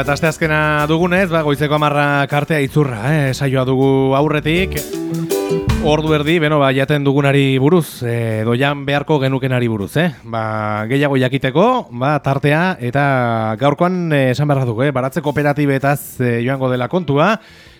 eta aste azkena dugunez, ba, goizeko amarra kartea itzurra, eh? saioa dugu aurretik. Ordu erdi, beno, ba, jaten dugunari buruz, e, doian beharko genukenari buruz, eh? Ba, gehiago jakiteko, ba, tartea, eta gaurkoan eh, esan behar dugu, eh? baratze kooperatibetaz e, joango dela kontua,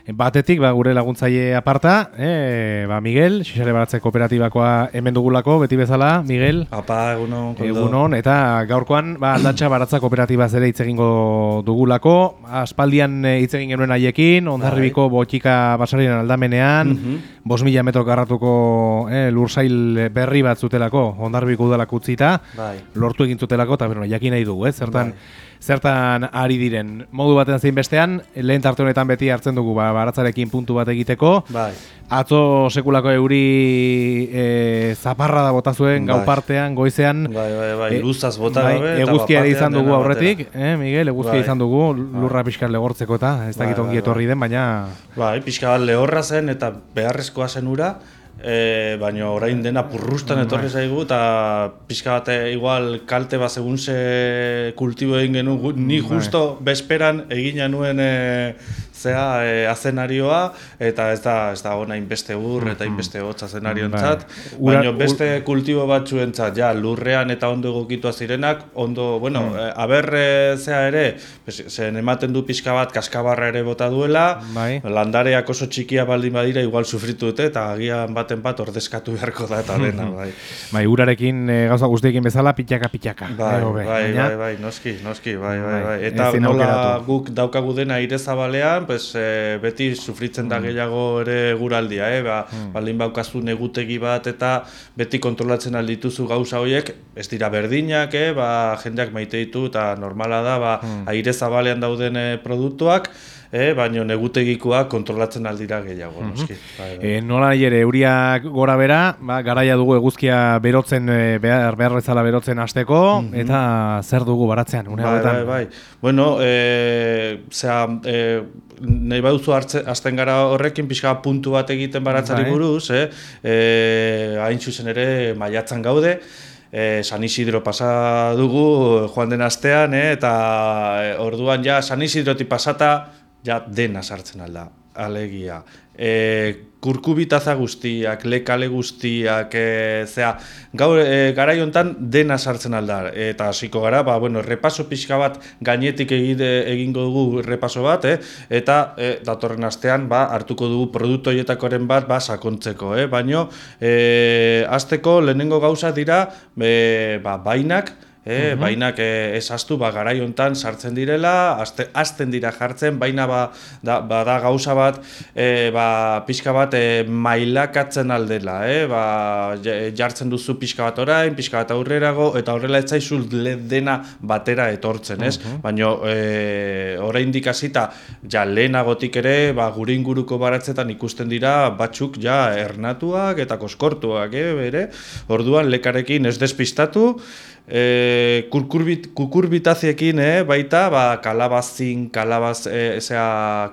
Batetik, ba, gure laguntzaile aparta, e, ba, Miguel, Xixare Baratze Kooperatibakoa hemen dugulako, beti bezala, Miguel. Apa, egunon, Egunon, eta gaurkoan, ba, aldatxa Baratza Kooperatiba zere hitz egingo dugulako, aspaldian eh, hitz egin genuen haiekin, ondarribiko bai. botika basarien aldamenean, mm bos mila metro garratuko eh, lursail berri bat zutelako, ondarribiko udalak utzita, bai. lortu egin zutelako, eta bueno, jakin nahi dugu, eh, zertan, bai zertan ari diren. Modu batean zein bestean, lehen tarte honetan beti hartzen dugu ba, baratzarekin puntu bat egiteko. Bai. Atzo sekulako euri e, zaparra da bota zuen bai. gau partean, goizean. Bai, bai, bai, e, luzaz bota bai, gabe. Eguzkia izan dugu aurretik, eh, Miguel, eguzkia bai. izan dugu, lurra bai. pixka legortzeko eta, ez dakit bai, ongi bai, etorri den, baina... Bai, pixka bat lehorra zen eta beharrezkoa zen ura, E, baina orain dena purrustan bai. etorri zaigu eta pixka bat igual kalte bat segun ze kultibo egin genuen ni bai. justo besperan egina nuen e, zea e, azenarioa eta ez da ez da ona inbeste ur eta mm-hmm. inbeste hotza azenarioentzat bai. baina beste kultibo batzuentzat ja lurrean eta ondo egokitua zirenak ondo bueno mm. e, aber e, zea ere zen ematen du pixka bat kaskabarra ere bota duela bai. landareak oso txikia baldin badira igual sufritu dute eta agian baten bat ordezkatu beharko da eta dena bai bai urarekin e, gauza guztiekin bezala pitxaka pitxaka bai bai, bai, bai, bai, noski noski bai bai bai, bai. eta nola guk daukagu dena aire zabalean pues, e, beti sufritzen da mm. gehiago ere guraldia, eh? ba, mm. baldin baukazu negutegi bat eta beti kontrolatzen aldituzu gauza horiek, ez dira berdinak, eh? ba, jendeak maite ditu eta normala da, ba, mm. aire zabalean dauden eh, produktuak, e, baino negutegikoa kontrolatzen aldira gehiago, mm -hmm. E, nola nahi ere, euriak gora bera, ba, garaia dugu eguzkia berotzen, e, behar, behar bezala berotzen hasteko mhm. eta zer dugu baratzean, une bai, bai, bai, Bueno, e, zera, e, nahi baduzu azten gara horrekin pixka puntu bat egiten baratzari bai. buruz, eh? e, hain zuzen ere maiatzan gaude, E, San Isidro pasa dugu joan den astean, eh, eta orduan ja San Isidroti pasata ja dena sartzen alda, alegia. E, kurkubitaza guztiak, lekale guztiak, e, zera, gaur e, gara jontan dena sartzen alda. Eta hasiko gara, ba, bueno, repaso pixka bat gainetik egide, egingo dugu repaso bat, eh? eta e, datorren astean ba, hartuko dugu produktu hietakoren bat ba, sakontzeko. Eh? Baina, e, azteko lehenengo gauza dira e, ba, bainak, E, mm Bainak e, ez astu, ba, garai hontan sartzen direla, azten dira jartzen, baina ba, da, ba, da gauza bat, e, ba, pixka bat e, mailakatzen aldela, e, ba, jartzen duzu pixka bat orain, pixka bat aurrerago, eta horrela ez zaizu dena batera etortzen, ez? Mm Baina e, orain dikazita, ja lehenagotik ere, ba, gure inguruko baratzetan ikusten dira, batzuk ja ernatuak eta koskortuak, e, bere, orduan lekarekin ez despistatu, e, kurkurbit, kukurbitaziekin eh, baita ba, kalabazin, kalabaz, e,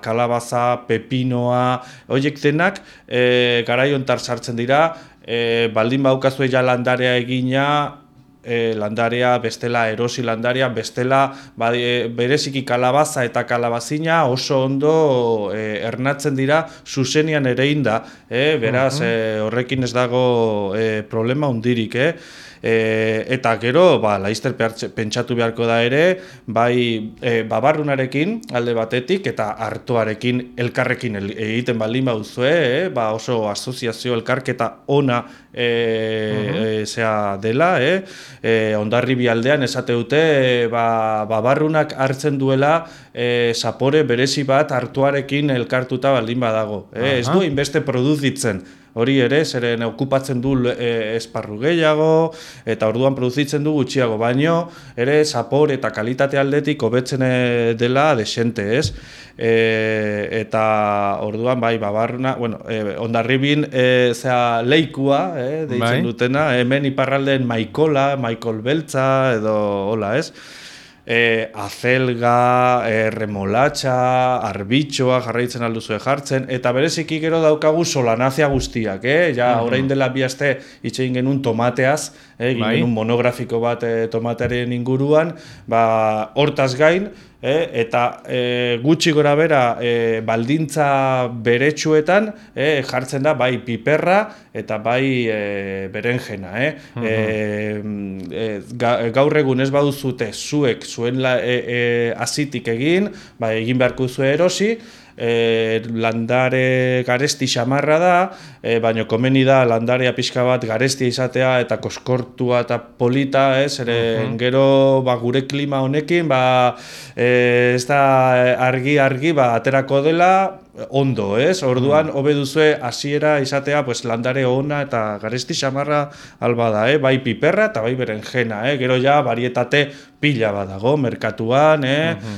kalabaza, pepinoa, horiek denak e, garaiontar sartzen dira, e, baldin baukazu ja landarea egina, e, landarea, bestela erosi landarea, bestela ba, e, bereziki kalabaza eta kalabazina oso ondo e, ernatzen dira zuzenian ere inda, e, beraz e, horrekin ez dago e, problema hundirik, eh? E, eta gero ba, laizter pentsatu beharko da ere bai e, babarrunarekin alde batetik eta hartuarekin elkarrekin egiten baldin bauzue e, ba, oso asoziazio elkarketa ona e, uh -huh. dela e, e, ondarri bialdean esate dute ba, babarrunak hartzen duela e, zapore berezi bat hartuarekin elkartuta baldin badago e, ez du inbeste produzitzen hori ere, zeren okupatzen du e, esparru gehiago, eta orduan produzitzen du gutxiago, baino ere zapor eta kalitate aldetik hobetzen e, dela desente, ez? E, eta orduan bai babarna, bueno, e, ondarribin e, zea leikua, e, deitzen bai. dutena, hemen iparralden maikola, maikol beltza edo hola, ez? E, azelga, e, remolatxa, arbitxoa jarraitzen alduzue jartzen, eta bereziki gero daukagu solanazia guztiak, eh? ja mm orain dela bihazte itxein genuen tomateaz, eh? egin bai. genuen monografiko bat e, tomatearen inguruan, ba, hortaz gain, e, eta e, gutxi gora bera e, baldintza beretsuetan e, jartzen da bai piperra eta bai e, berenjena. E? e, gaur egun ez baduzute zuek zuen la, e, e, azitik egin, bai, egin beharko zuen erosi, e, landare garesti xamarra da, e, baina komeni da landarea pixka bat garestia izatea eta koskortua eta polita, ez, ere gero ba, gure klima honekin, ba, e, ez da argi-argi ba, aterako dela, ondo, ez? Orduan, mm. hobe duzue hasiera izatea pues, landare ona eta garesti xamarra alba da, eh? bai piperra eta bai berenjena, eh? gero ja barietate pila badago merkatuan, eh? Mm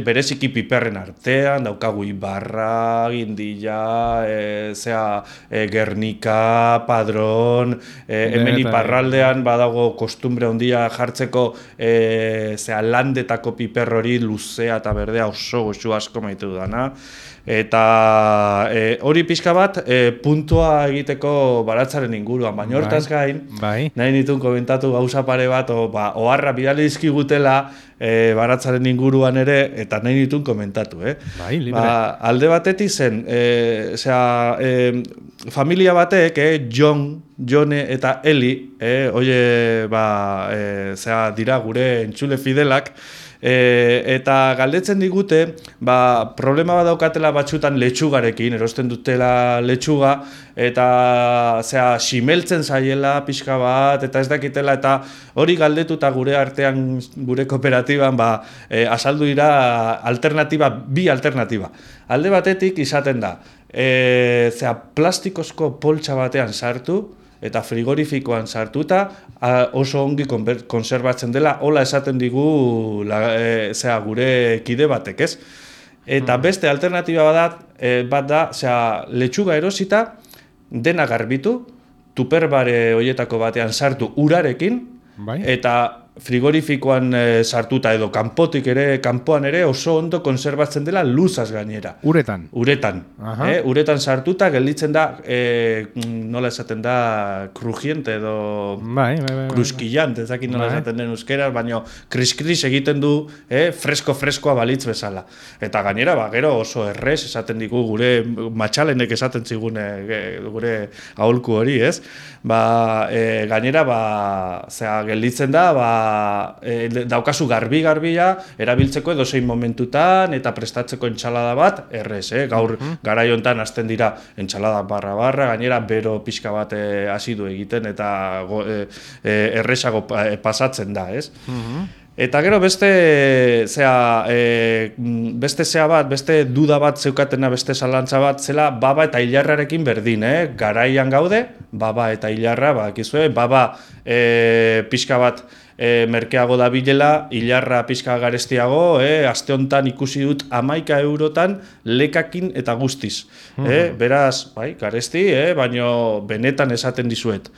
bereziki piperren artean, daukagu ibarra, gindilla, e, zea, e, gernika, padron, e, hemen iparraldean badago kostumbre ondia jartzeko e, zea, landetako piper hori luzea eta berdea oso goxu asko maitu dana eta e, hori pixka bat e, puntua egiteko baratzaren inguruan, baina bai, hortaz gain, bai. nahi nitun komentatu gauza pare bat, o, ba, oharra bidali izkigutela e, baratzaren inguruan ere, eta nahi nitun komentatu. Eh? Bai, libre. Ba, alde batetik zen, e, zera, e, familia batek, eh, John, Jone eta Eli, eh, oie, ba, e, zera, dira gure entzule fidelak, E, eta galdetzen digute, ba, problema bat daukatela batxutan letxugarekin, erosten dutela letxuga, eta zera, simeltzen zaiela pixka bat, eta ez dakitela, eta hori galdetuta gure artean, gure kooperatiban, ba, e, azaldu dira alternatiba, bi alternatiba. Alde batetik izaten da, e, zera, plastikozko poltsa batean sartu, eta frigorifikoan sartuta oso ongi konserbatzen dela, hola esaten digu la, e, zera, gure kide batek, ez? Eta mm. beste alternatiba bat, e, bat da, zera, letxuga erosita, dena garbitu, tuperbare hoietako batean sartu urarekin, bai. eta frigorifikoan e, sartuta edo kanpotik ere kanpoan ere oso ondo konserbatzen dela luzaz gainera. Uretan. Uretan. Eh, uretan sartuta gelditzen da e, nola esaten da crujiente edo bai, bai, bai, bai. kruskillant, ez dakit nola bai. esaten den euskera, baina kris-kris egiten du eh, fresko-freskoa balitz bezala. Eta gainera, ba, gero oso errez esaten digu gure matxalenek esaten zigun gure aholku hori, ez? Ba, e, gainera, ba, zera, gelditzen da, ba, e, daukazu garbi garbia erabiltzeko edo zein momentutan eta prestatzeko entxalada bat errez, eh? gaur mm -hmm. gara jontan azten dira entxalada barra barra, gainera bero pixka bat e, hasi egiten eta go, e, errezago pasatzen da, ez? Mm Eta gero beste zea, e, beste zea bat, beste duda bat zeukatena, beste zalantza bat, zela baba eta hilarrarekin berdin, eh? garaian gaude, baba eta hilarra, ba, baba e, pixka bat e, merkeago da bilela, hilarra pixka garestiago, e, aste honetan ikusi dut amaika eurotan lekakin eta guztiz. E, beraz, bai, garesti, e, baino benetan esaten dizuet.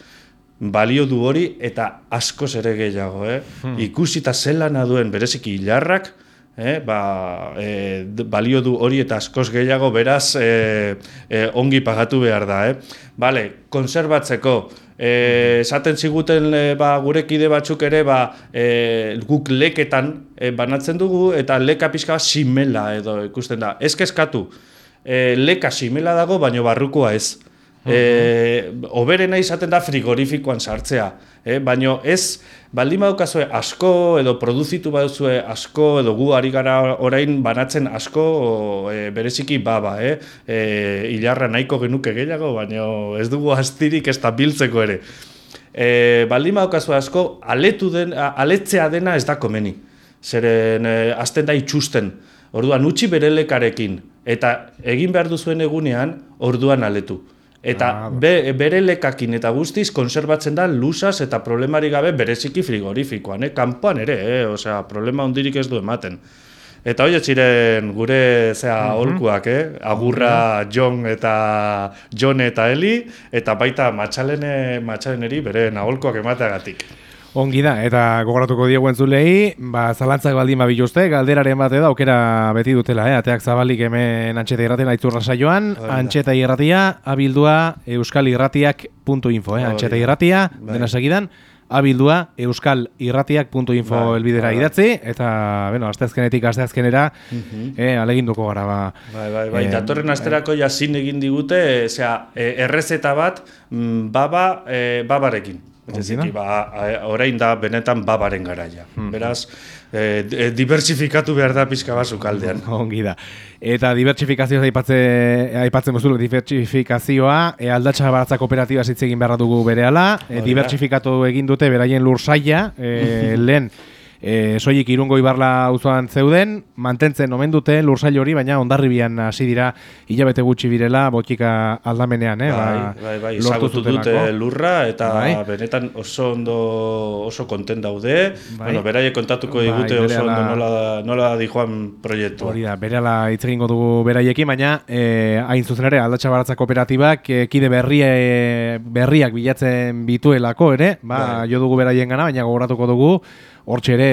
Balio du hori eta askoz ere gehiago. Eh? Hmm. Ikusi eta zelana duen bereziki hilarrak, eh, ba, e, balio du hori eta askoz gehiago beraz e, e, ongi pagatu behar da. Eh? Bale, konserbatzeko, e, esaten ziguten e, ba, gure kide batzuk ere ba, e, guk leketan e, banatzen dugu eta leka pixka simela edo ikusten da. Ez kezkatu, e, leka simela dago, baino barrukoa ez. E, oberena izaten da frigorifikoan sartzea, e, baino ez baldin badukazue asko edo produzitu baduzue asko edo gu ari gara orain banatzen asko e, bereziki baba, e, e, ilarra nahiko genuke gehiago, baino ez dugu astirik ez biltzeko ere. E, baldin badukazue asko aletu den, aletzea dena ez da komeni, zeren e, azten da itxusten, orduan utzi berelekarekin, eta egin behar duzuen egunean orduan aletu. Eta ah, be, bere lekakin eta guztiz konserbatzen da lusaz eta problemari gabe bereziki frigorifikoan, eh? kanpoan ere, eh? Osea, problema hondirik ez du ematen. Eta hori ziren gure zea mm holkuak, eh? agurra John eta John eta Eli, eta baita matxalene, matxaleneri bere naholkoak emateagatik. Ongi da, eta gogoratuko diegu entzulei, ba, zalantzak baldin babiluzte, galderaren bat edo aukera beti dutela, eh? ateak zabalik hemen antxeta irratien aitzurra saioan, antxeta irratia, abildua euskalirratiak.info, eh? antxeta irratia, bai. dena segidan, abildua euskalirratiak.info Bai, elbidera bai. idatzi, eta, bueno, asteazkenetik asteazkenera, eh, aleginduko gara, ba. Bai, bai, bai, Eh, datorren asterako ja zin egin digute, e, errezeta bat mm, baba, e, babarekin. Da. ba, orain da benetan babaren garaia. Beraz, e, e, diversifikatu behar da pizka bat sukaldean. Ongi da. Eta dibertsifikazioa aipatze, aipatzen bozulu, dibertsifikazioa, e, aldatxa baratza kooperatiba hitz egin beharra dugu berehala, e, dibertsifikatu egin dute beraien lursaia, e, lehen, e, soilik irungo ibarla auzoan zeuden, mantentzen omen dute lursail hori, baina ondarribian hasi dira hilabete gutxi birela botika aldamenean, eh? Bai, bai, bai, lortu ezagutu dute lurra eta Bai. benetan oso ondo oso konten daude. Bai. Bueno, beraiek kontatuko Bai, digute oso ondo nola nola dijoan proiektua. Hori da, berehala hitz egingo dugu beraiekin, baina eh, hain zuzen ere aldatxa baratza kooperatibak eh, kide berrie, berriak bilatzen bituelako ere, ba, Bai. jo dugu beraien gana, baina gogoratuko dugu, hortxe ere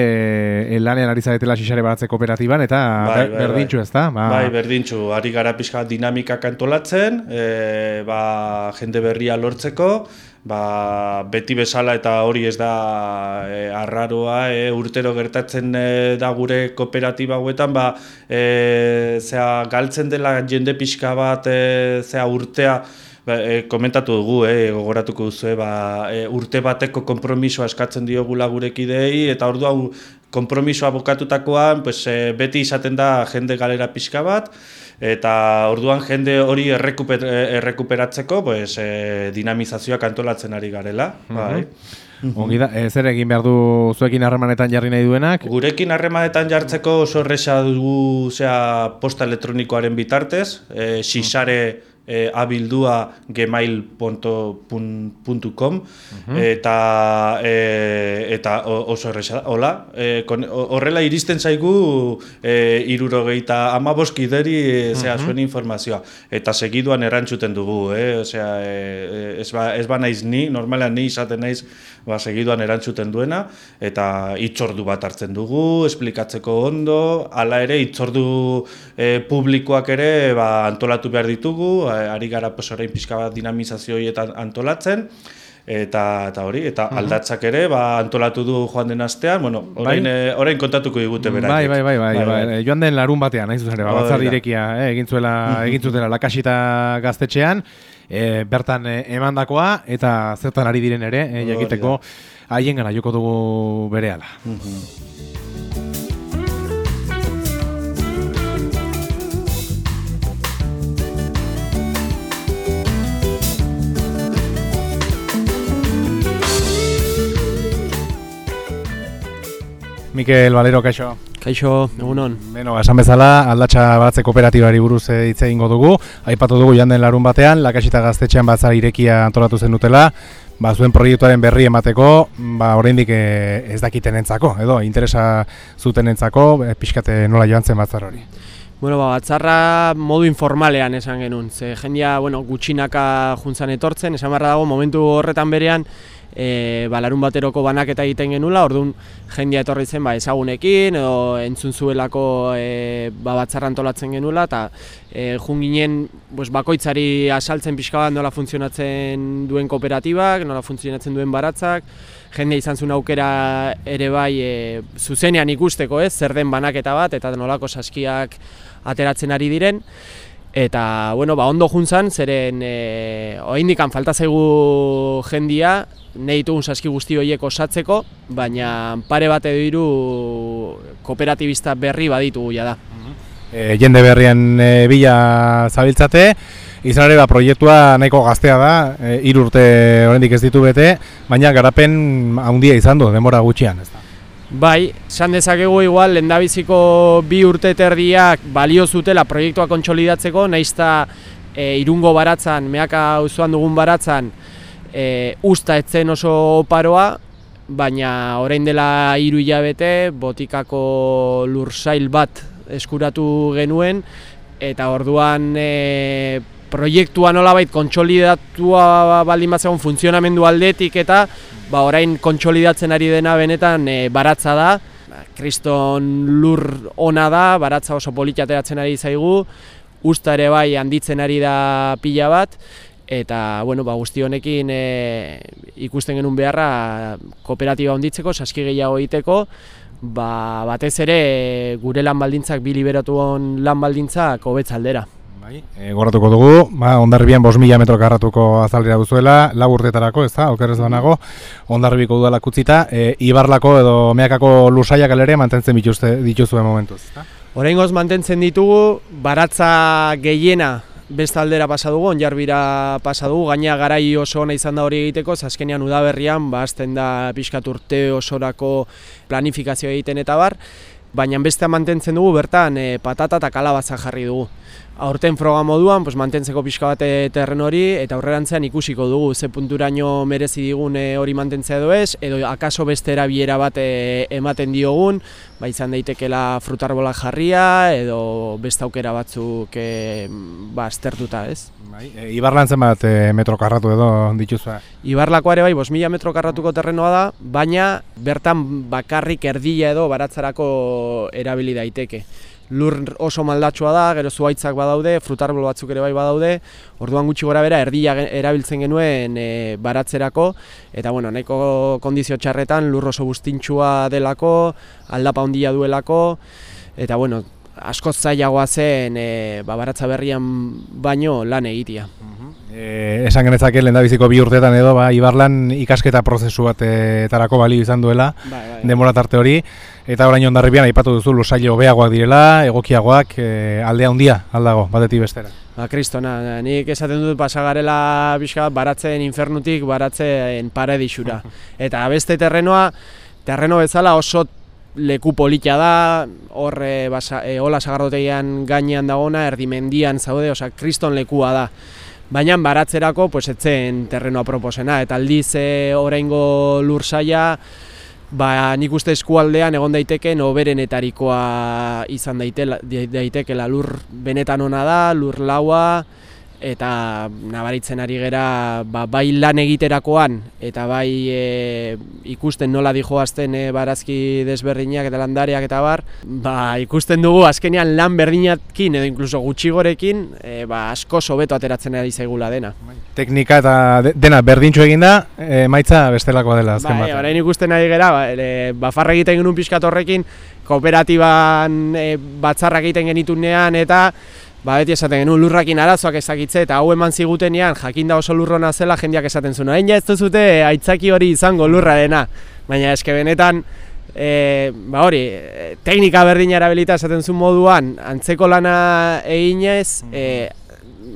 eh, lanean ari zaretela xixare baratze kooperatiban, eta Bai, ber- bai, berdintxu bai. ez da? Ba, Bai, berdintxu, ari gara pixka dinamikak antolatzen, e, ba, jende berria lortzeko, ba, beti bezala eta hori ez da e, arraroa, e, urtero gertatzen e, da gure kooperatiba hauetan, ba, e, zea, galtzen dela jende pixka bat, e, zea, urtea, Ba, e, komentatu dugu, eh, gogoratuko duzu, ba, e, urte bateko konpromisoa eskatzen diogula gurekidei, eta ordu hau konpromisoa bukatutakoan, pues, e, beti izaten da jende galera pixka bat, eta orduan jende hori errekuper, e, errekuperatzeko pues, e, dinamizazioak antolatzen ari garela. bai. Ongi da, eh, zer egin behar du zuekin harremanetan jarri nahi duenak? Gurekin harremanetan jartzeko oso erresa dugu zea, posta elektronikoaren bitartez, e, sisare e, abildua gmail.com eta e, eta oso erresa. Hola, e, kon- o- horrela iristen zaigu e, irurogeita amabost kideri e, zea, zuen informazioa. Eta segiduan erantzuten dugu, eh? Osea, e, ez, ba, ez ba naiz ni, normalean ni izaten naiz ba, segiduan erantzuten duena, eta hitzordu bat hartzen dugu, esplikatzeko ondo, hala ere hitzordu e, publikoak ere ba, antolatu behar ditugu, e, ari gara pues, orain pixka bat dinamizazio horietan antolatzen, eta, eta hori, eta aldatzak ere ba, antolatu du joan den astean, bueno, orain, e, orain kontatuko digute beraiek. Bai, bai, bai, bai, bai, eh, Joan den larun batean, nahi zuzen ere, ba, batzar da. irekia, eh, egin zuela, egin zutela lakasita gaztetxean, eh, bertan eh, emandakoa eta zertan ari diren ere, eh, Hori jakiteko haien gara joko dugu berehala. Mikel Valero, kaixo. Kaixo, egunon. Beno, esan bezala, aldatxa batze kooperatibari buruz eh, hitz egingo dugu. Aipatu dugu janden larun batean, lakasita gaztetxean batzar irekia antolatu zen dutela, ba, zuen proiektuaren berri emateko, ba, oraindik eh, ez dakitenentzako, edo interesa zutenentzako, eh, pixkate nola joan zen batzar hori. Bueno, ba, batzarra modu informalean esan genuen. Ze jendia, bueno, gutxinaka juntzan etortzen, esan barra dago, momentu horretan berean, e, ba, larun bateroko banaketa egiten genula, orduan jendia etorri zen ba, ezagunekin, edo entzun zuelako e, ba, batzarra antolatzen genula, eta e, jun ginen pues, bakoitzari asaltzen pixka bat nola funtzionatzen duen kooperatibak, nola funtzionatzen duen baratzak, jende izan zuen aukera ere bai e, zuzenean ikusteko, ez, zer den banaketa bat eta nolako saskiak ateratzen ari diren. Eta, bueno, ba, ondo juntzan, zeren e, oindikan falta zaigu jendia, nahi ditugun saski guzti horiek osatzeko, baina pare bat edo hiru kooperatibista berri baditugu ja da. E, jende berrien e, bila zabiltzate, izan ere ba, proiektua nahiko gaztea da, e, hiru urte oraindik ez ditu bete, baina garapen handia izan du, denbora gutxian, ez da. Bai, esan dezakegu igual lendabiziko bi urte terdiak balio zutela proiektua kontsolidatzeko, naizta e, irungo baratzan, meaka auzoan dugun baratzan, e, usta etzen oso oparoa, baina orain dela hiru hilabete botikako lursail bat eskuratu genuen, eta orduan e, proiektua nolabait kontsolidatua baldin bat zegoen funtzionamendu aldetik eta ba orain kontsolidatzen ari dena benetan e, baratza da. Ba, Kriston lur ona da, baratza oso polita ateratzen ari zaigu, usta ere bai handitzen ari da pila bat, eta bueno, ba, guzti honekin e, ikusten genuen beharra kooperatiba honditzeko, saski gehiago egiteko, ba, batez ere gure lan baldintzak bi liberatuon lan baldintzak hobetzaldera. Bai, e, goratuko dugu, ba, ondarribian bos mila metro karratuko azaldera duzuela, lau urtetarako, ez da, okerrez banago, ondarribiko udala kutzita, e, ibarlako edo meakako lusaiak alere mantentzen dituzte, dituzuen momentuz, ez da? Horengoz mantentzen ditugu, baratza gehiena beste aldera pasa dugu, onjarbira pasa dugu, gaina garai oso ona izan da hori egiteko, azkenean udaberrian, ba, azten da pixkat urte osorako planifikazio egiten eta bar, baina bestea mantentzen dugu, bertan e, patata eta kalabaza jarri dugu aurten froga moduan pues, mantentzeko pixka bat terren hori eta aurrerantzean ikusiko dugu ze punturaino merezi digun eh, hori mantentzea edo ez edo akaso beste erabilera bat eh, ematen diogun ba izan daitekela frutarbola jarria edo beste aukera batzuk e, ba aztertuta, ez? Bai, e, Ibarlan zenbat metro karratu edo dituzu? Ibarlako ere bai, 5000 metro karratuko terrenoa da, baina bertan bakarrik erdila edo baratzarako erabili daiteke lur oso maldatsua da, gero zuaitzak badaude, frutarbol batzuk ere bai badaude, orduan gutxi gora bera erdia erabiltzen genuen e, baratzerako, eta bueno, nahiko kondizio txarretan lur oso guztintxua delako, aldapa handia duelako, eta bueno, askoz zailagoa zen e, ba, baratza berrian baino lan egitea. E, esan genetzake lehen biziko bi urteetan edo ba, Ibarlan ikasketa prozesu bat etarako balio izan duela bai, bai. demora tarte hori eta orain ondarribian aipatu duzu lusailo hobeagoak direla, egokiagoak e, aldea handia aldago batetik bestera. Ba, kristona, nik esaten dut pasagarela bizka baratzen infernutik baratzen paradisura. Eta beste terrenoa, terreno bezala oso leku polita da, hor e, e, hola sagardotegian gainean dagona, erdimendian zaude, osea, kriston lekua da. Baina baratzerako pues etzen terrenoa proposena eta aldiz e, oraingo lursaia ba nik uste eskualdean egon daiteke noberenetarikoa izan daitela daitekela lur benetan ona da lur laua eta nabaritzen ari gera ba, bai lan egiterakoan eta bai e, ikusten nola dijoazten e, barazki desberdinak eta landareak eta bar ba, ikusten dugu azkenean lan berdinakin edo inkluso gutxigorekin e, ba, asko sobeto ateratzen ari zaigula dena. Teknika eta dena berdintxo eginda e, maitza bestelakoa dela azken bai, bat ikusten ari gera ba, e, bafarra egiten genuen pixkat horrekin kooperatiban e, batzarrak egiten genitunean eta Ba, beti esaten genuen lurrakin arazoak ezakitze eta hau eman zigutenean jakinda oso lurrona zela jendeak esaten zuen. Hain ez duzute aitzaki hori izango lurrarena, baina eske benetan e, ba hori, teknika berdina erabilita esaten zuen moduan antzeko lana eginez e,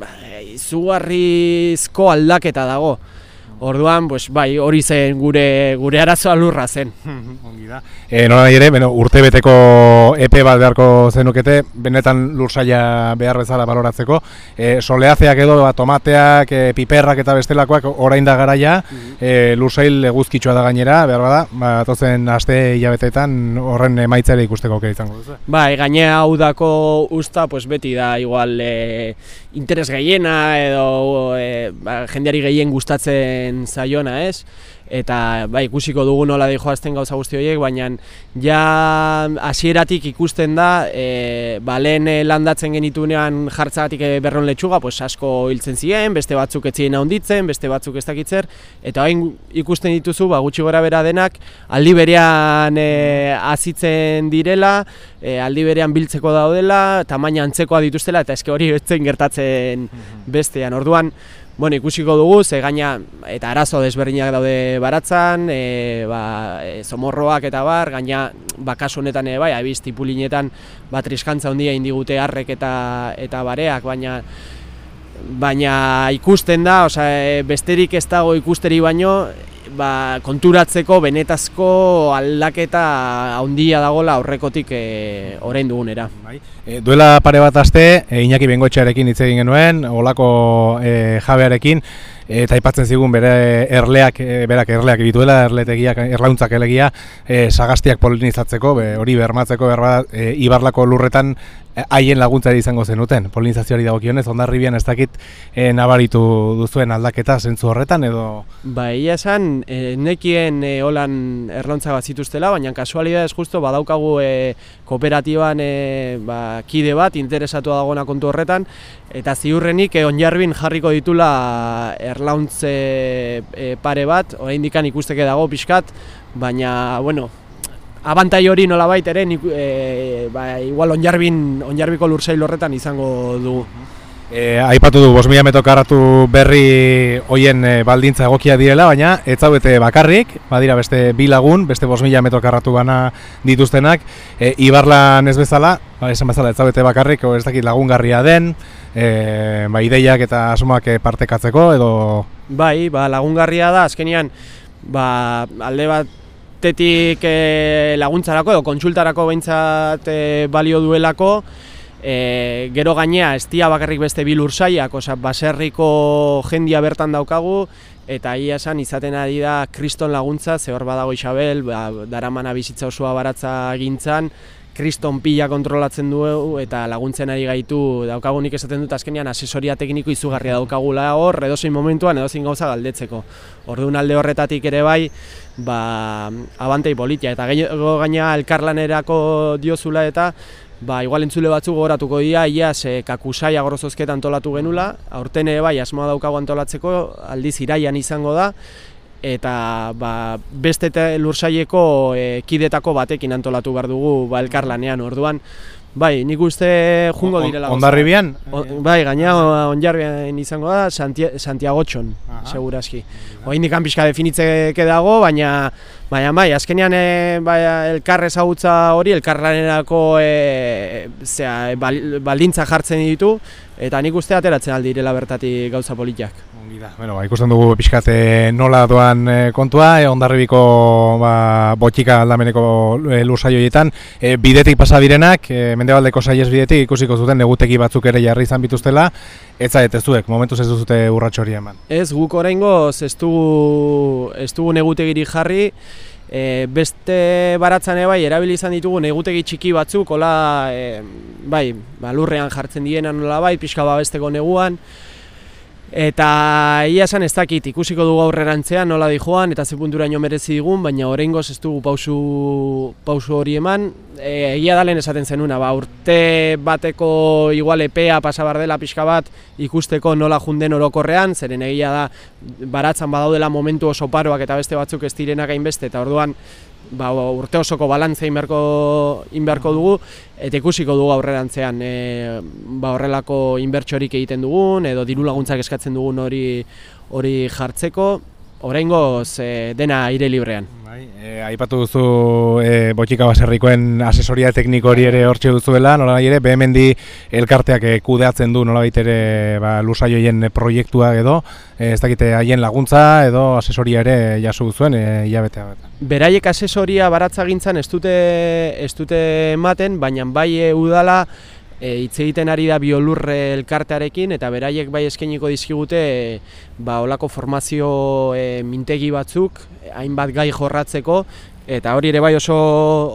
ba, izugarrizko aldaketa dago. Orduan, pues, bai, hori zen gure gure arazoa lurra zen. Ongi da. E, nola ere, bueno, urte beteko epe bat beharko zenukete, benetan lursaia behar bezala baloratzeko. E, soleazeak edo, ba, tomateak, e, piperrak eta bestelakoak orain da garaia, mm e, lursail eguzkitsua da gainera, behar bada, ba, tozen aste hilabetetan horren emaitzare ikusteko aukera izango duzu. Bai, gainea hau dako usta, pues, beti da, igual, e, interes gehiena edo e, ba, jendeari gehien gustatzen zaiona, ez? Eta bai, ikusiko dugu nola di joazten gauza guzti horiek, baina ja hasieratik ikusten da, e, ba, lehen e, landatzen genitunean jartzagatik e, berron letxuga, pues asko hiltzen ziren, beste batzuk etzien handitzen, beste batzuk ez dakitzer, eta hain ikusten dituzu, ba, gutxi gora bera denak, aldi berean e, azitzen direla, e, aldi berean biltzeko daudela, tamaina antzekoa dituztela, eta eske hori etzen gertatzen mhm. bestean. Orduan, Bueno, ikusiko dugu, ze gaina eta arazo desberdinak daude baratzan, e, ba, e, zomorroak eta bar, gaina bakasu honetan ere bai, abiz tipulinetan bat triskantza handia indigute harrek eta, eta bareak, baina baina ikusten da, osea, e, besterik ez dago ikusteri baino, ba, konturatzeko benetazko aldaketa handia dagola aurrekotik e, orain dugunera. Bai. E, duela pare bat aste, e, Iñaki Bengoetxearekin hitz egin genuen, olako e, jabearekin, eta aipatzen zigun bere erleak, e, berak erleak egituela, erletegiak, erlauntzak elegia, e, sagastiak polinizatzeko, be, hori bermatzeko, berba, e, ibarlako lurretan haien laguntzari izango zenuten, polinizazioari dagokionez, ondarribian ez dakit e, nabaritu duzuen aldaketa zentzu horretan edo... Ba, ia esan, e, nekien e, holan erlauntza bat zituztela, baina kasualidades justo badaukagu e, kooperatiban e, ba, kide bat, interesatu dagoena kontu horretan, eta ziurrenik e, onjarbin jarriko ditula erlauntze e, pare bat, oraindikan ikusteke dago pixkat, baina, bueno, abantai hori nola ere, e, ba, igual onjarbin, onjarbiko lursail horretan izango dugu. E, aipatu du, bos mila karratu berri hoien baldintza egokia direla, baina ez zaudete bakarrik, badira beste bi lagun, beste bos mila metro karratu bana dituztenak, e, Ibarlan ez bezala, ba, esan bezala ez zaudete bakarrik, o ez dakit lagungarria den, e, ba, ideiak eta asumak partekatzeko, edo... Bai, ba, lagungarria da, azkenian, ba, alde bat batetik e, laguntzarako edo kontsultarako behintzat e, balio duelako, e, gero gainea ez dia bakarrik beste bilur saiak, oza, baserriko jendia bertan daukagu, eta ia esan izaten ari da kriston laguntza, ze hor badago Isabel, ba, daramana bizitza osoa baratza gintzan, kriston pila kontrolatzen du eta laguntzen ari gaitu daukagunik esaten dut azkenean asesoria tekniko izugarria daukagula hor edozein momentuan edozein gauza galdetzeko. Orduan alde horretatik ere bai, ba, abantei politia eta gehiago gaina elkarlanerako diozula eta ba, igual entzule batzuk goratuko dira, ia ze kakusai agorozozketa antolatu genula, aurten ere bai asmoa daukago antolatzeko, aldiz iraian izango da, eta ba, beste lursaieko e, kidetako batekin antolatu behar dugu ba, elkarlanean orduan. Bai, nik uste jungo direla. Ondarribian? bai, gaina onjarbian izango da, Santiago Txon, segurazki. Oa indikan pixka definitzeke dago, baina, baina bai, azkenean e, bai, elkar ezagutza hori, elkarlanerako e, zera, baldintza jartzen ditu, eta nik uste ateratzen aldirela bertatik gauza politiak. Bueno, ba, ikusten dugu pixkate nola doan e, kontua, e, ondarribiko ba, botxika aldameneko e, lursaio e, bidetik pasa direnak, e, mendebaldeko saiez bidetik ikusiko zuten neguteki batzuk ere jarri izan bituztela, ez duek, momentuz ez duzute urratxo hori eman. Ez, guk oraingo ez dugu, ez dugu negutegiri jarri, E, beste baratzan bai erabili izan ditugu negutegi txiki batzuk, hola, e, bai, ba, lurrean jartzen dienan nola bai, pixka babesteko neguan, Eta ia esan ez dakit, ikusiko dugu aurrerantzean nola di joan eta ze punturaino merezi digun, baina oraingoz ez dugu pausu, pausu hori eman. E, egia dalen esaten zenuna, ba, urte bateko igual epea pasabar dela pixka bat ikusteko nola junden orokorrean, zeren egia da baratzan badaudela momentu oso paroak eta beste batzuk ez direnak hainbeste, eta orduan ba, urte osoko balantze inberko, inberko dugu eta ikusiko dugu aurrerantzean e, ba, horrelako inbertsorik egiten dugun edo diru laguntzak eskatzen dugun hori hori jartzeko oraingoz e, dena aire librean. Bai, e, aipatu duzu e, Botxika Baserrikoen asesoria tekniko hori ere hortxe duzuela, nola ere, behemendi elkarteak e, kudeatzen du nola ere ba, lusaioien proiektua edo, e, ez dakite haien laguntza edo asesoria ere jasu duzuen e, hilabetea bat. Beraiek asesoria baratza gintzan ez dute, ez dute ematen, baina bai e, udala e, hitz egiten ari da biolurre elkartearekin eta beraiek bai eskainiko dizkigute e, ba holako formazio e, mintegi batzuk hainbat gai jorratzeko eta hori ere bai oso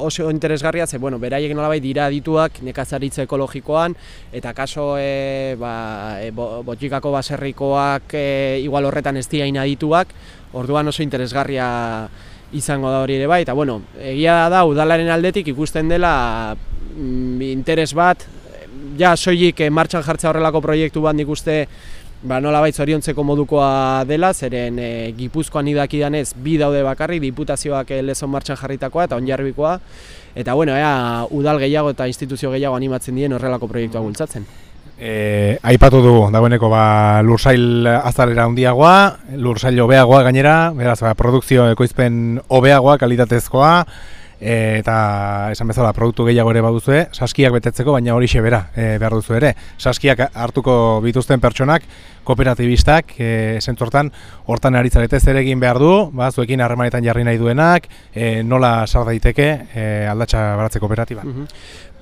oso interesgarria ze bueno beraiek nolabait dira dituak nekazaritza ekologikoan eta kaso e, ba e, botikako baserrikoak e, igual horretan ez dira inadituak orduan oso interesgarria izango da hori ere bai eta bueno egia da udalaren aldetik ikusten dela mm, interes bat ja soilik eh, martxan jartzea horrelako proiektu bat nik uste ba, nola baitz oriontzeko modukoa dela, zeren e, Gipuzkoan idakidanez bi daude bakarri, diputazioak eh, lezon martxan jarritakoa eta onjarbikoa, eta bueno, ea, udal gehiago eta instituzio gehiago animatzen dien horrelako proiektua bultzatzen. E, aipatu du, dagoeneko ba, lursail azalera handiagoa, lursail hobeagoa gainera, beraz, ba, produkzio ekoizpen hobeagoa, kalitatezkoa, eta esan bezala produktu gehiago ere baduzue, saskiak betetzeko, baina hori bera e, behar duzu ere. Saskiak hartuko bituzten pertsonak, kooperatibistak, e, zentzortan, hortan aritzarete zer egin behar du, ba, zuekin harremanetan jarri nahi duenak, e, nola sar daiteke e, aldatxa baratze kooperatiba. Mhm.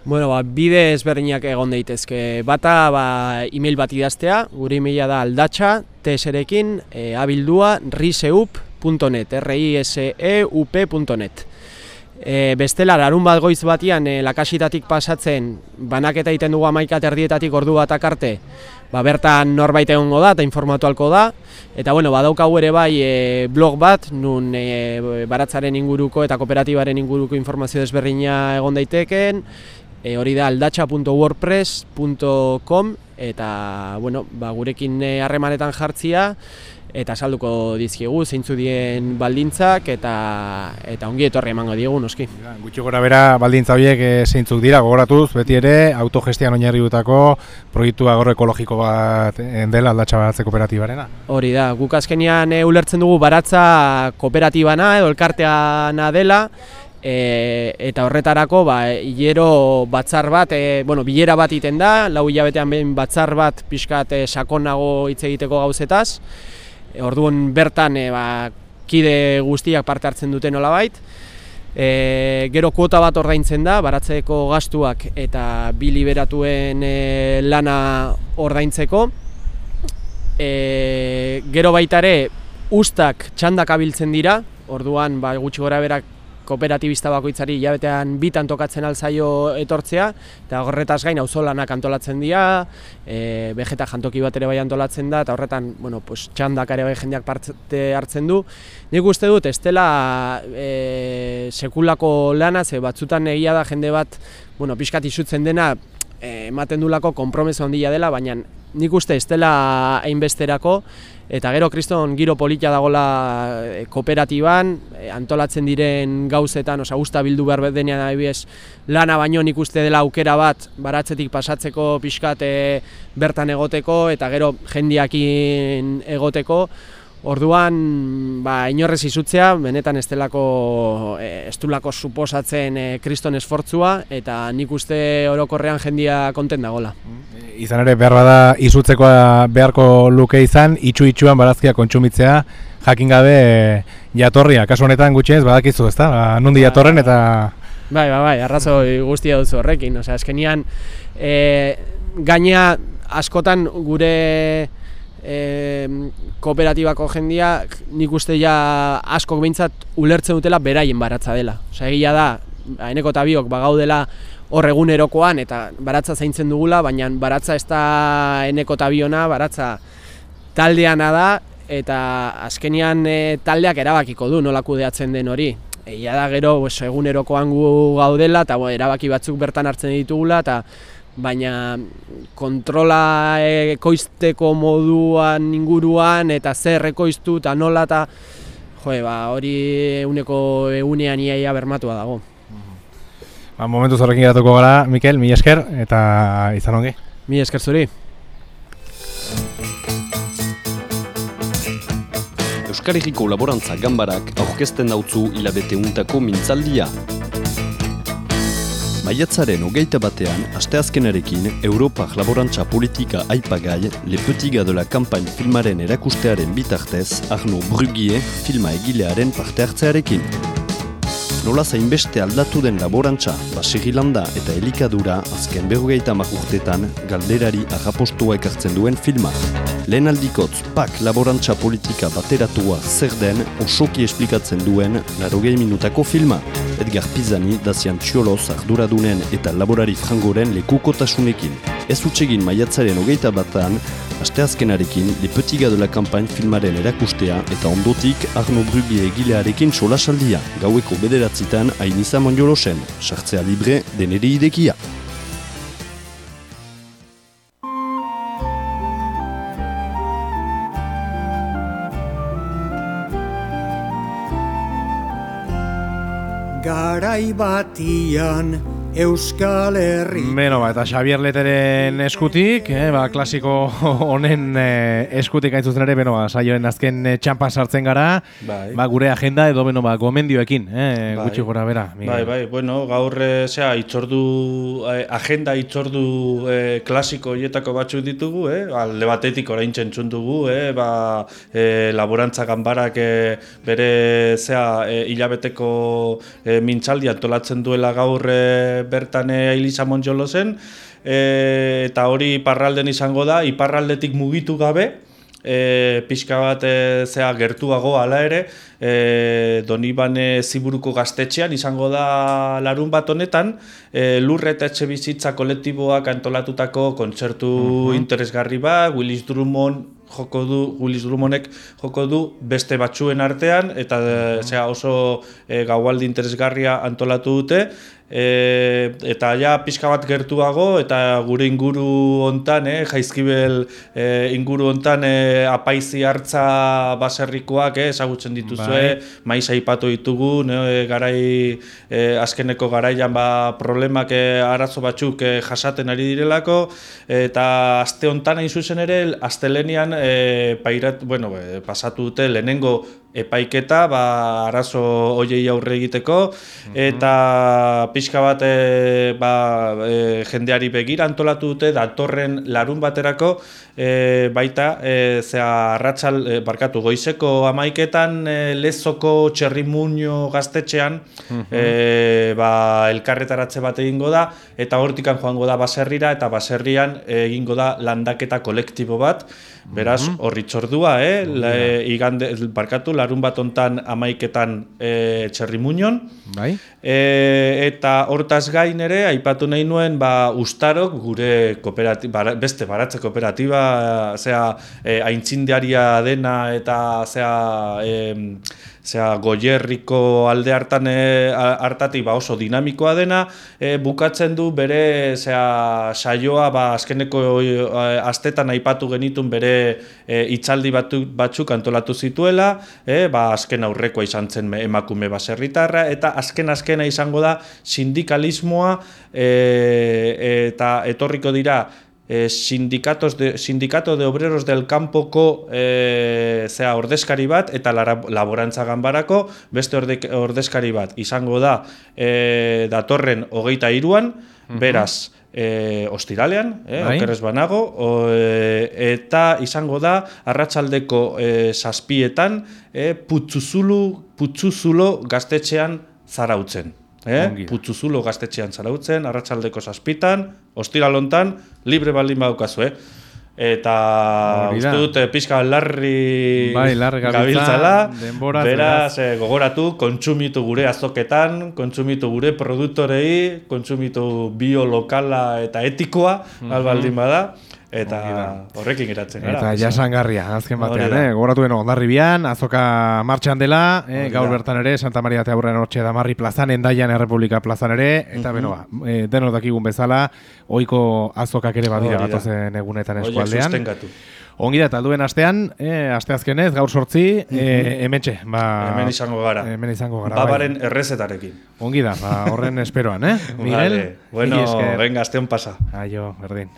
Bueno, ba, bide ezberdinak egon daitezke. Bata, ba, e-mail bat idaztea, gure e-maila da aldatxa, tserekin, e, abildua, riseup.net, r i s e u p.net. E, bestela, larun bat goiz batian, e, lakasitatik pasatzen, banaketa egiten dugu amaikat erdietatik ordu bat akarte, ba, bertan norbait egongo da eta informatu halko da. Eta bueno, badaukagu ere bai e, blog bat, nun e, baratzaren inguruko eta kooperatibaren inguruko informazio desberdina egon daiteken, e, hori da aldatxa.wordpress.com eta bueno, ba, gurekin harremanetan jartzia, eta salduko dizkiegu zeintzu dien baldintzak eta eta ongi etorri emango diegu noski. Gutxi gora bera baldintza horiek e, zeintzuk dira gogoratuz beti ere autogestian oinarritutako proiektu agorro ekologiko bat dela aldatxa baratze kooperatibarena. Hori da, guk azkenian e, ulertzen dugu baratza kooperatibana edo elkarteana dela E, eta horretarako ba, hilero batzar bat, e, bueno, bilera bat iten da, lau hilabetean behin batzar bat pixkat e, sakonago hitz egiteko gauzetaz. E, orduan bertan e, ba, kide guztiak parte hartzen duten nolabait. E, gero kuota bat ordaintzen da, baratzeko gastuak eta bi liberatuen e, lana ordaintzeko. E, gero baitare ustak txandak abiltzen dira, orduan ba, gutxi gora berak kooperatibista bakoitzari hilabetean bitan tokatzen alzaio etortzea, eta horretaz gain auzolanak antolatzen dira, e, vegeta jantoki bat ere bai antolatzen da, eta horretan bueno, pues, txandak ere bai jendeak parte hartzen du. Nik uste dut, ez dela e, sekulako lana, ze batzutan egia da jende bat, bueno, pixkat izutzen dena, e, ematen du lako konpromeso handia dela, baina nik uste ez dela hainbesterako, Eta gero kriston giro politia dagola e, kooperatiban, e, antolatzen diren gauzetan, oza, usta bildu behar denean adibidez, lana baino nik uste dela aukera bat baratzetik pasatzeko pixkat e, bertan egoteko eta gero jendiakin egoteko. Orduan, ba, inorrez izutzea, benetan ez delako, ez suposatzen kriston esfortzua, eta nik uste orokorrean jendia konten dagola. Mm izan ere behar bada izutzekoa beharko luke izan, itxu itxuan barazkia kontsumitzea, jakin gabe e, jatorria, kasu honetan gutxienez badakizu, ezta? Ba, nundi jatorren eta... Bai, bai, bai, arrazoi guztia dut horrekin, osea, eskenian e, gaina askotan gure e, kooperatibako jendia nik uste ja askok behintzat ulertzen dutela beraien baratza dela. Osea, egia da, haineko eta biok bagaudela hor egunerokoan eta baratza zaintzen dugula, baina baratza ez da eneko tabiona, baratza taldeana da eta azkenian e, taldeak erabakiko du nola kudeatzen den hori. Egia da gero pues, egunerokoan gu gaudela eta bo, erabaki batzuk bertan hartzen ditugula eta baina kontrola ekoizteko moduan inguruan eta zer ekoiztu eta nola eta jo, ba, hori eguneko egunean iaia bermatua dago. Ba, momentu zorrekin geratuko gara, Mikel, mi esker, eta izan ongi. Mi esker zuri. Euskarriko laborantza gambarak aurkezten dautzu hilabete untako mintzaldia. Maiatzaren hogeita batean, asteazkenarekin, Europa laborantza politika aipagai lepetiga de la kampain filmaren erakustearen bitartez, Arno Brugie filma egilearen parte hartzearekin nola zainbeste aldatu den laborantza, basegilanda eta elikadura azken berrogeita urtetan galderari agapostua ekartzen duen filma. Lehen aldikotz, pak laborantza politika bateratua zer den osoki esplikatzen duen larogei minutako filma. Edgar Pizani, dazian txioloz arduradunen eta laborari frangoren lekukotasunekin. Ez utxegin maiatzaren hogeita batan, Asteazkenarekin, Le Petit de la Campagne filmaren erakustea eta ondotik Arno Brubie egilearekin solasaldia, gaueko bederatzitan hainiza mondiolosen, sartzea libre deneri idekia. Garai batian Euskal Herri. Beno, ba, eta Xavier Leteren eskutik, eh, ba, klasiko honen eh, eskutik aintzuzen ere, beno, ba, saioen azken eh, txampa sartzen gara, bai. ba, gure agenda edo, beno, ba, gomendioekin, eh, bai. gutxi gora bera. Bai, bai, bueno, gaur, eh, zera, itzordu, eh, agenda itzordu eh, klasiko hietako batzuk ditugu, eh, alde batetik orain txentzun dugu, eh, ba, eh, laborantza ganbarak eh, bere, zera, eh, hilabeteko eh, mintzaldi antolatzen duela gaur, eh, bertan e, Elisa Monjolo zen, e, eta hori iparralden izango da, iparraldetik mugitu gabe, e, pixka bat e, zea gertuago hala ere, e, Donibane Ziburuko gaztetxean izango da larun bat honetan, e, lurre eta etxe bizitza kolektiboak antolatutako kontzertu interesgarri bat, Willis Drummond joko du, Willis Drummondek joko du beste batzuen artean, eta zea, oso e, gaualdi interesgarria antolatu dute, e, eta ja pixka bat gertuago eta gure inguru hontan, eh, jaizkibel e, inguru hontan e, apaizi hartza baserrikoak eh, ezagutzen dituzue, bai. maiz aipatu ditugu, ne, garai e, azkeneko garaian ba, problemak e, arazo batzuk e, jasaten ari direlako, eta aste hontan hain zuzen ere, astelenian e, pairat, bueno, e, pasatu dute lehenengo epaiketa ba, arazo hoiei aurre egiteko eta pixka bat e, ba, e, jendeari begira antolatu dute datorren larun baterako e, baita e, zea arratsal e, barkatu goizeko amaiketan e, lezoko txerrimuño gaztetxean e, ba, elkarretaratze bat egingo da eta hortikan joango da baserrira eta baserrian egingo da landaketa kolektibo bat Beraz, mm -hmm. horri txordua, eh? Le, igande, barkatu, larun bat ontan amaiketan e, txerri muñon. Bai. E, eta hortaz gain ere, aipatu nahi nuen, ba, ustarok, gure bara, beste baratze kooperatiba, zea, e, aintzindiaria dena, eta zea, e, zera, goierriko alde hartan e, hartatik ba oso dinamikoa dena, e, bukatzen du bere zera, saioa ba, azkeneko e, astetan aipatu genitun bere e, itzaldi batu, batzuk antolatu zituela, e, ba, azken aurrekoa izan zen emakume baserritarra, eta azken azkena izango da sindikalismoa e, eta etorriko dira eh, sindikatos de, sindikato de obreros del campoko eh, zea ordezkari bat eta laborantza ganbarako beste ordezkari bat izango da eh, datorren hogeita iruan, beraz E, ostiralean, eh, bai. okerrez banago, o, e, eta izango da arratsaldeko e, saspietan e, putzuzulu, putzuzulo gaztetxean zarautzen. Eh? Putzuzulo gaztetxean zarautzen, arratsaldeko saspitan, ostiralontan, libre baldin baukazu, eh? Eta uste dut eh, pixka larri, bai, larri gabiltzala, beraz eh, gogoratu, kontsumitu gure azoketan, kontsumitu gure produktorei, kontsumitu biolokala eta etikoa, mm -hmm. albaldin bada, Eta horrekin geratzen gara. Eta jasangarria, azken batean, eh? Gogoratu beno, ondarribian, azoka martxan dela, eh? gaur bertan ere, Santa Maria eta Aurrean Hortxe da Marri plazan, endaian Errepublika plazan ere, eta beno, ba, eh, denok dakigun bezala, oiko azokak ere badira gatozen egunetan eskualdean. Ongi da, talduen astean, eh, aste azkenez, gaur sortzi, eh, emetxe. Ba, hemen izango gara. Hemen izango gara. Babaren bai. errezetarekin. Ongi da, ba, horren esperoan, eh? Miguel, vale. bueno, venga, astean pasa. Aio, berdin.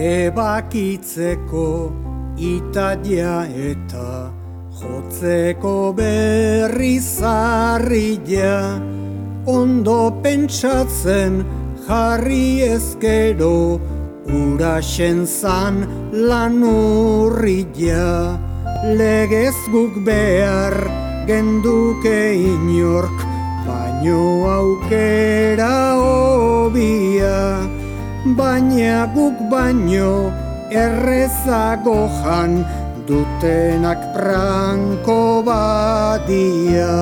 Ebakitzeko italia eta jotzeko berri zarria. Ondo pentsatzen jarri ezkero urasen zan lanurria Legez guk behar genduke inork baino aukera hobia baina guk baino errezago jan dutenak pranko badia.